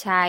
ใช้